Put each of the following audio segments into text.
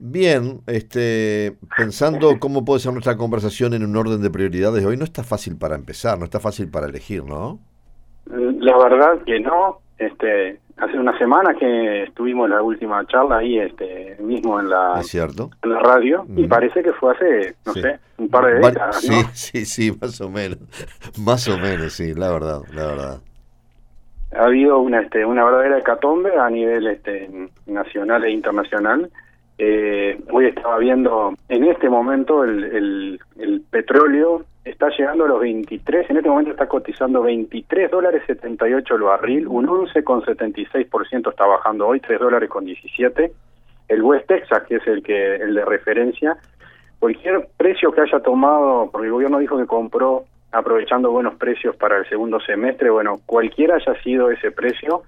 Bien, este, pensando cómo puede ser nuestra conversación en un orden de prioridades, hoy no está fácil para empezar, no está fácil para elegir, ¿no? La verdad que no. Este, hace una semana que estuvimos la última charla ahí, este, mismo en la, cierto? En la radio, y parece que fue hace, no sé, un par de décadas, Sí, sí, sí, más o menos, más o menos, sí, la verdad, la verdad. Ha habido una, este, una verdadera hecatombe a nivel este, nacional e internacional eh, hoy estaba viendo, en este momento el, el, petróleo está llegando a los 23, en este momento está cotizando 23 dólares 78 el barril, un 11,76% está bajando hoy, 3 dólares con 17. El West Texas, que es el que el de referencia, cualquier precio que haya tomado, porque el gobierno dijo que compró aprovechando buenos precios para el segundo semestre, bueno, cualquiera haya sido ese precio,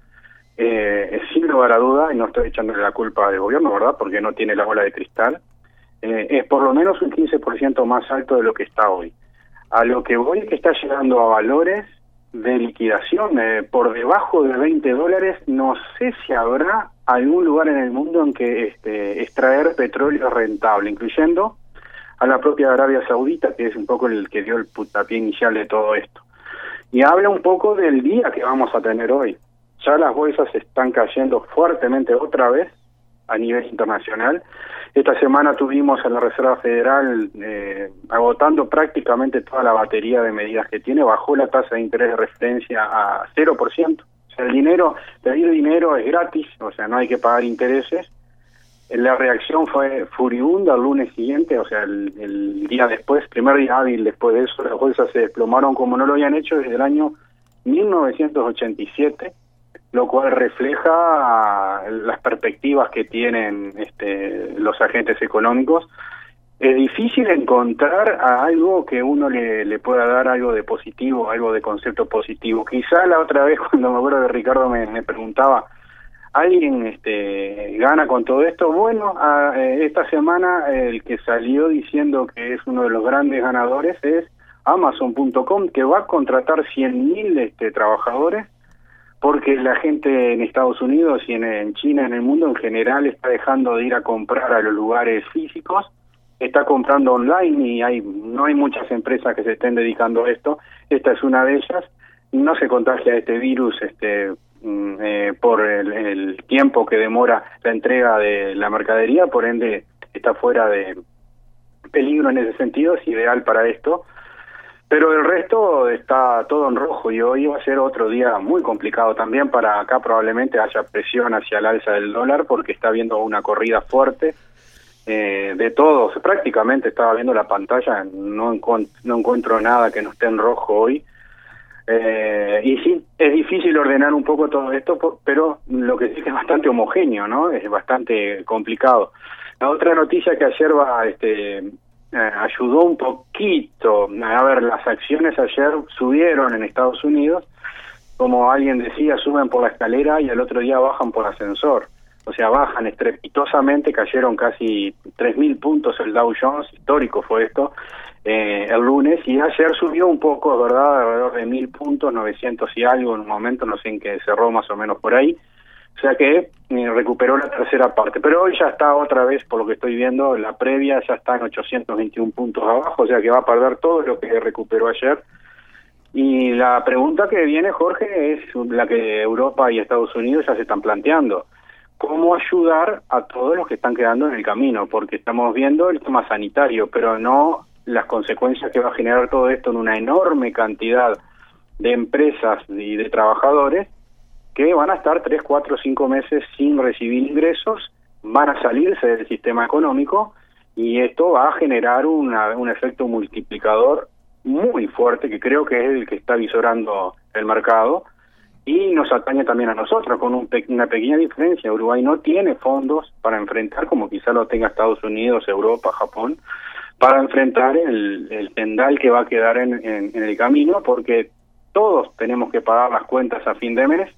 eh, sin lugar a duda, y no estoy echándole la culpa al gobierno, ¿verdad? Porque no tiene la bola de cristal, eh, es por lo menos un 15% más alto de lo que está hoy. A lo que voy que está llegando a valores de liquidación eh, por debajo de 20 dólares. No sé si habrá algún lugar en el mundo en que este, extraer petróleo rentable, incluyendo a la propia Arabia Saudita, que es un poco el que dio el putapié inicial de todo esto. Y habla un poco del día que vamos a tener hoy ya las bolsas están cayendo fuertemente otra vez a nivel internacional. Esta semana tuvimos a la Reserva Federal eh, agotando prácticamente toda la batería de medidas que tiene, bajó la tasa de interés de referencia a 0%. O sea, el dinero, pedir dinero es gratis, o sea, no hay que pagar intereses. La reacción fue furibunda el lunes siguiente, o sea, el, el día después, primer día hábil después de eso, las bolsas se desplomaron como no lo habían hecho desde el año 1987 lo cual refleja las perspectivas que tienen este, los agentes económicos. Es difícil encontrar algo que uno le, pueda dar algo de positivo, algo de concepto positivo. Quizá la otra vez cuando me acuerdo de Ricardo me, preguntaba, ¿alguien este, gana con todo esto? Bueno, eh, esta semana el que salió diciendo que es uno de los grandes ganadores es Amazon.com, que va a contratar 100.000 este, trabajadores porque la gente en Estados Unidos y en, China, en el mundo en general, está dejando de ir a comprar a los lugares físicos, está comprando online y hay no hay muchas empresas que se estén dedicando a esto. Esta es una de ellas. No se contagia este virus este mm, eh, por el, tiempo que demora la entrega de la mercadería, por ende está fuera de peligro en ese sentido, es ideal para esto. Pero el resto está todo en rojo y hoy va a ser otro día muy complicado también para acá probablemente haya presión hacia el alza del dólar porque está habiendo una corrida fuerte eh, de todos. Prácticamente estaba viendo la pantalla, no, no encuentro nada que no esté en rojo hoy. Eh, y sí, es difícil ordenar un poco todo esto, pero lo que sí es bastante homogéneo, ¿no? Es bastante complicado. La otra noticia que ayer va, este, eh, ayudó un poquito. A ver, las acciones ayer subieron en Estados Unidos, como alguien decía, suben por la escalera y al otro día bajan por ascensor. O sea, bajan estrepitosamente, cayeron casi 3.000 puntos el Dow Jones, histórico fue esto, eh, el lunes, y ayer subió un poco, ¿verdad? Alrededor de 1.000 puntos, 900 y algo en un momento, no sé en qué cerró más o menos por ahí. O sea que eh, recuperó la tercera parte. Pero hoy ya está otra vez, por lo que estoy viendo, la previa ya está en 821 puntos abajo, o sea que va a perder todo lo que recuperó ayer. Y la pregunta que viene, Jorge, es la que Europa y Estados Unidos ya se están planteando. ¿Cómo ayudar a todos los que están quedando en el camino? Porque estamos viendo el tema sanitario, pero no las consecuencias que va a generar todo esto en una enorme cantidad de empresas y de trabajadores que van a estar tres, cuatro, cinco meses sin recibir ingresos, van a salirse del sistema económico y esto va a generar una, un efecto multiplicador muy fuerte que creo que es el que está visorando el mercado y nos atañe también a nosotros con una pequeña diferencia. Uruguay no tiene fondos para enfrentar, como quizá lo tenga Estados Unidos, Europa, Japón, para enfrentar el, el tendal que va a quedar en, en, el camino, porque todos tenemos que pagar las cuentas a fin de mes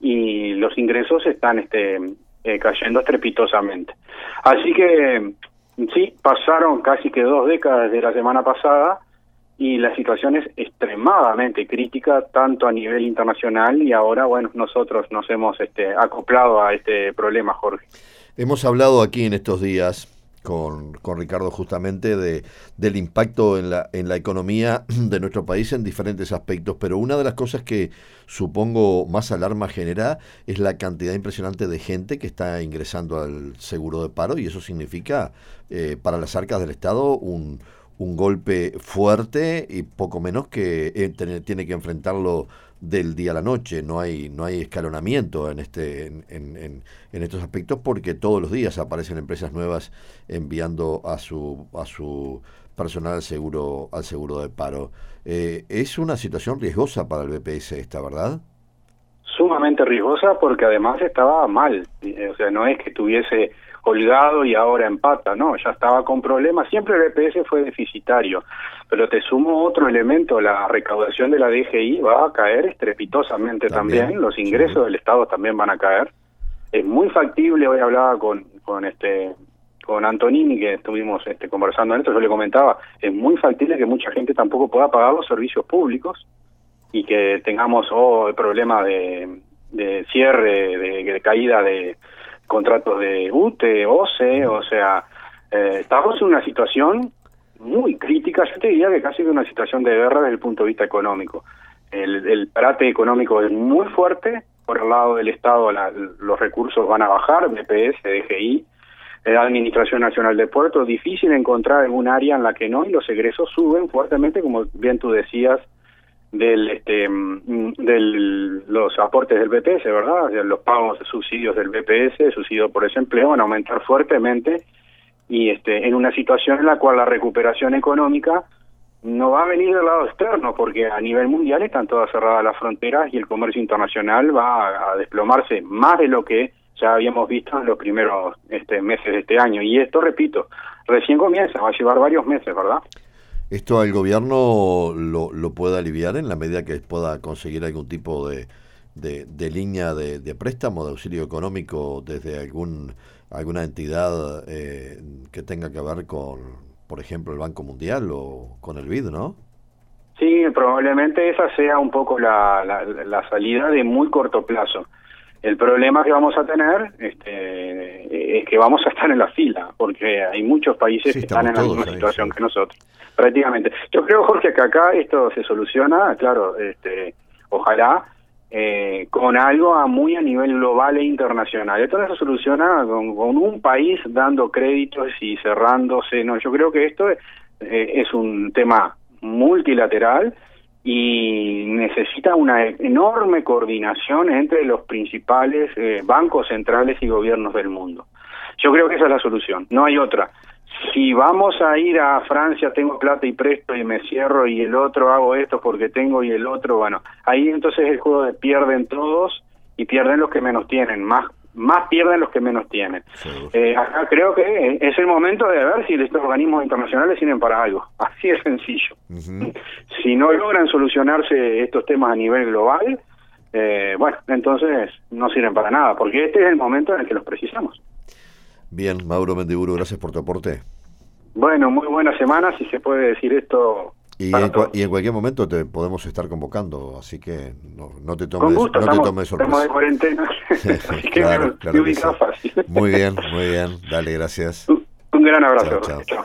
y los ingresos están este, eh, cayendo estrepitosamente. Así que sí, pasaron casi que dos décadas de la semana pasada y la situación es extremadamente crítica tanto a nivel internacional y ahora bueno nosotros nos hemos este, acoplado a este problema Jorge hemos hablado aquí en estos días con, con, Ricardo justamente de, del impacto en la, en la economía de nuestro país en diferentes aspectos, pero una de las cosas que supongo más alarma genera es la cantidad impresionante de gente que está ingresando al seguro de paro y eso significa eh, para las arcas del Estado un, un golpe fuerte y poco menos que eh, tiene que enfrentarlo del día a la noche. No hay, no hay escalonamiento en, este, en, en, en, estos aspectos porque todos los días aparecen empresas nuevas enviando a su, a su personal al seguro, al seguro de paro. Eh, es una situación riesgosa para el BPS esta, ¿verdad? Sumamente riesgosa porque además estaba mal. O sea, no es que tuviese colgado y ahora empata, no, ya estaba con problemas, siempre el BPS fue deficitario, pero te sumo otro elemento, la recaudación de la DGI va a caer estrepitosamente también, los ingresos del Estado también van a caer, es muy factible, hoy hablaba con, con este con Antonini que estuvimos este, conversando en esto, yo le comentaba, es muy factible que mucha gente tampoco pueda pagar los servicios públicos y que tengamos oh, el problema de, de cierre, de caída de, contratos de UTE, OCE, o sea, eh, estamos en una situación muy crítica, yo te diría que casi de una situación de guerra desde el punto de vista económico. El, el parate económico es muy fuerte, por el lado del Estado los recursos van a bajar, BPS, DGI, la Administración Nacional de Puertos, difícil encontrar en un área en la que no, y los egresos suben fuertemente, como bien tú decías, del este del los aportes del BPS, ¿verdad? los pagos de subsidios del BPS, subsidio por desempleo van a aumentar fuertemente y este en una situación en la cual la recuperación económica no va a venir del lado externo porque a nivel mundial están todas cerradas las fronteras y el comercio internacional va a, desplomarse más de lo que ya habíamos visto en los primeros este, meses de este año y esto repito recién comienza va a llevar varios meses verdad ¿Esto al gobierno lo, lo puede aliviar en la medida que pueda conseguir algún tipo de, de, línea de, préstamo, de auxilio económico desde algún alguna entidad eh, que tenga que ver con, por ejemplo, el Banco Mundial o con el BID, ¿no? Sí, probablemente esa sea un poco la, la salida de muy corto plazo. El problema que vamos a tener este, es que vamos a estar en la fila, porque hay muchos países que están en la misma situación que nosotros, prácticamente. Yo creo, Jorge, que acá esto se soluciona, claro, este, ojalá, eh, con algo a muy a nivel global e internacional. Esto no se soluciona con, un país dando créditos y cerrándose, no, yo creo que esto es, eh, es un tema multilateral y necesita una enorme coordinación entre los principales eh, bancos centrales y gobiernos del mundo. Yo creo que esa es la solución, no hay otra. Si vamos a ir a Francia, tengo plata y presto y me cierro y el otro hago esto porque tengo y el otro, bueno, ahí entonces el juego de pierden todos y pierden los que menos tienen, más más pierden los que menos tienen. Eh, acá creo que es el momento de ver si estos organismos internacionales sirven para algo. Así es sencillo. Si no logran solucionarse estos temas a nivel global, eh, bueno, entonces no sirven para nada, porque este es el momento en el que los precisamos. Bien, Mauro Mendiburu, gracias por tu aporte. Bueno, muy buena semana, si se puede decir esto y en, y en, cualquier momento te podemos estar convocando, así que no, no te tomes, no te tomes sorpresa. Estamos de cuarentena, así que claro, claro que fácil. Muy bien, muy bien. Dale, gracias. Un, un gran abrazo. chao. chao.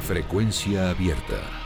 Frecuencia abierta.